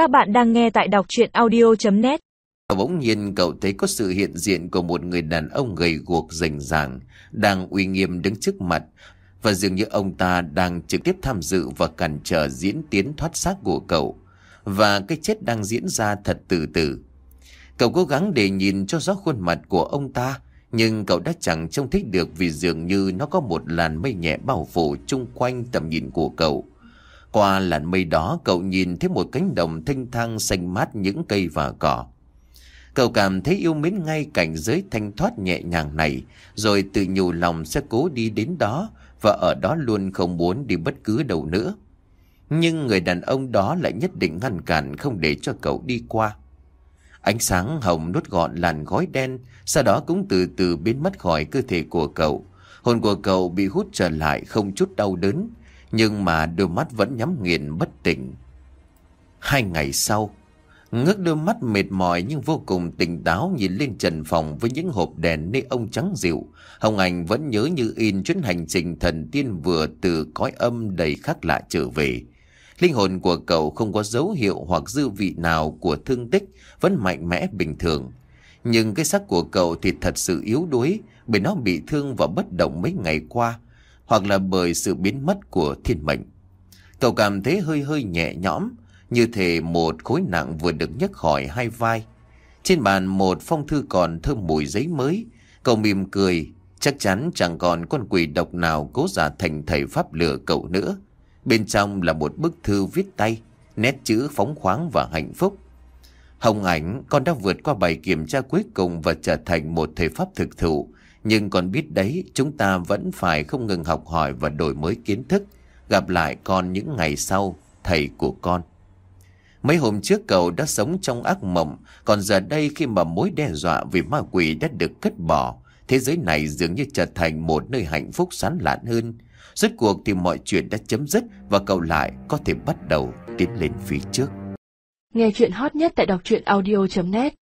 Các bạn đang nghe tại đọc chuyện audio.net Bỗng nhiên cậu thấy có sự hiện diện của một người đàn ông gầy guộc rành ràng, đang uy nghiêm đứng trước mặt, và dường như ông ta đang trực tiếp tham dự và cản trở diễn tiến thoát xác của cậu và cái chết đang diễn ra thật từ từ. Cậu cố gắng để nhìn cho rõ khuôn mặt của ông ta, nhưng cậu đã chẳng trông thích được vì dường như nó có một làn mây nhẹ bao phủ chung quanh tầm nhìn của cậu. Qua làn mây đó cậu nhìn thấy một cánh đồng thanh thang xanh mát những cây và cỏ. Cậu cảm thấy yêu mến ngay cảnh giới thanh thoát nhẹ nhàng này, rồi tự nhủ lòng sẽ cố đi đến đó và ở đó luôn không muốn đi bất cứ đâu nữa. Nhưng người đàn ông đó lại nhất định ngăn cản không để cho cậu đi qua. Ánh sáng hồng nuốt gọn làn gói đen, sau đó cũng từ từ biến mất khỏi cơ thể của cậu. Hồn của cậu bị hút trở lại không chút đau đớn, nhưng mà đôi mắt vẫn nhắm nghiền bất tỉnh. Hai ngày sau, ngước đôi mắt mệt mỏi nhưng vô cùng tỉnh táo nhìn lên trần phòng với những hộp đèn nê ông trắng dịu. Hồng Anh vẫn nhớ như in chuyến hành trình thần tiên vừa từ cõi âm đầy khác lạ trở về. Linh hồn của cậu không có dấu hiệu hoặc dư vị nào của thương tích, vẫn mạnh mẽ bình thường. Nhưng cái xác của cậu thì thật sự yếu đuối bởi nó bị thương và bất động mấy ngày qua, hoặc là bởi sự biến mất của thiên mệnh. Cậu cảm thấy hơi hơi nhẹ nhõm, như thể một khối nặng vừa được nhấc khỏi hai vai. Trên bàn một phong thư còn thơm mùi giấy mới, cậu mỉm cười, chắc chắn chẳng còn con quỷ độc nào cố giả thành thầy pháp lừa cậu nữa. Bên trong là một bức thư viết tay, nét chữ phóng khoáng và hạnh phúc. Hồng ảnh, con đã vượt qua bài kiểm tra cuối cùng và trở thành một thầy pháp thực thụ. Nhưng con biết đấy, chúng ta vẫn phải không ngừng học hỏi và đổi mới kiến thức. Gặp lại con những ngày sau, thầy của con. Mấy hôm trước cậu đã sống trong ác mộng, còn giờ đây khi mà mối đe dọa vì ma quỷ đã được cất bỏ, thế giới này dường như trở thành một nơi hạnh phúc sán lạn hơn. Rốt cuộc thì mọi chuyện đã chấm dứt và cậu lại có thể bắt đầu tiến lên phía trước. Nghe chuyện hot nhất tại đọc audio.net